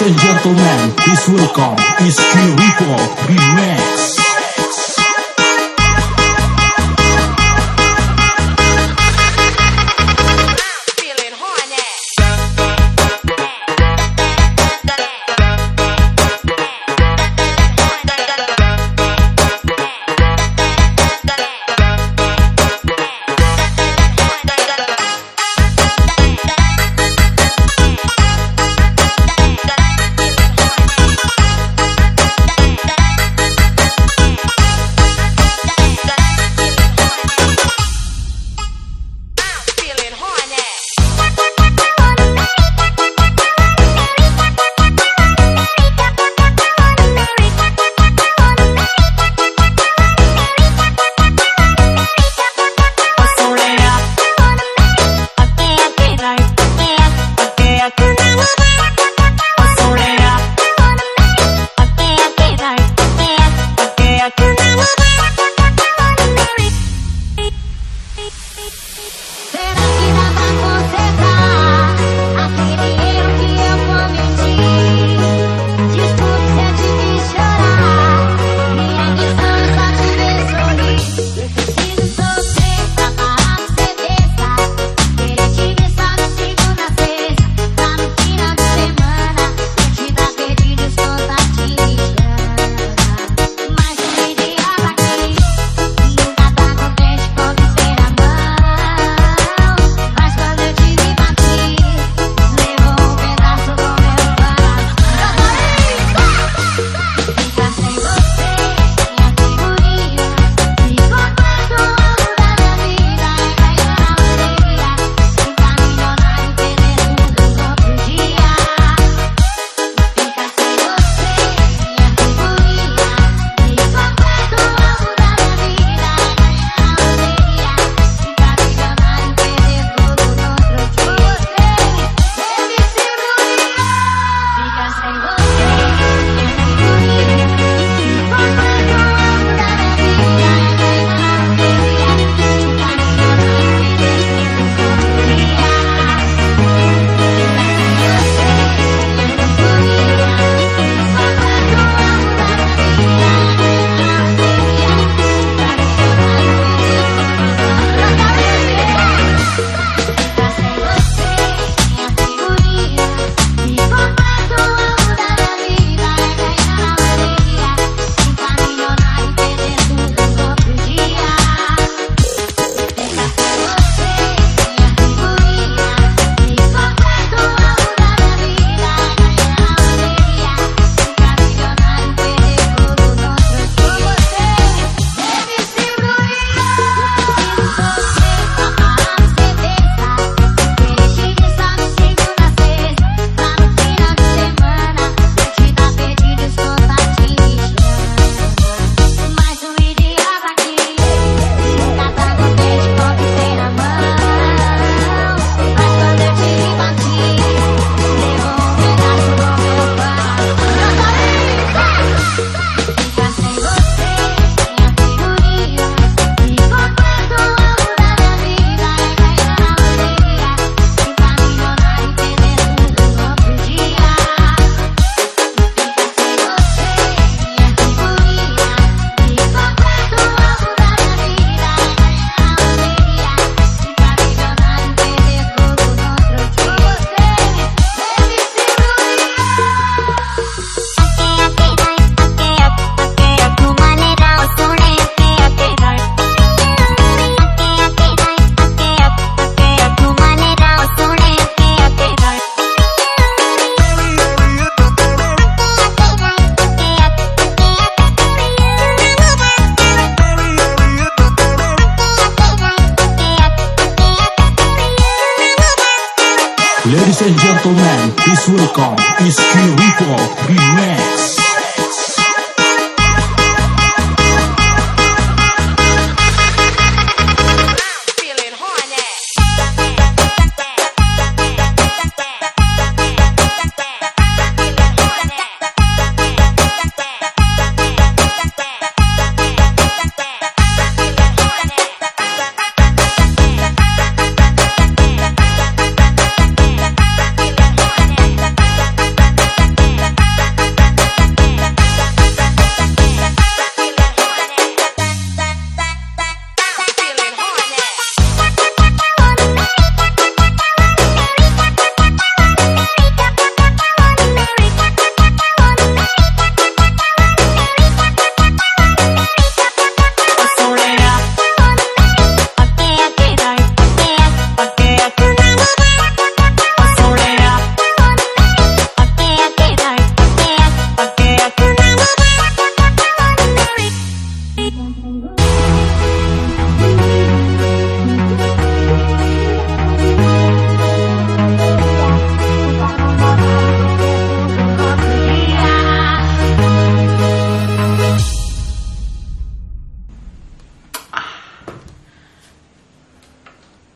Ladies and gentlemen, please welcome Iski Rico Remix. Ladies and gentlemen, it's welcome, is Kiriko Remake.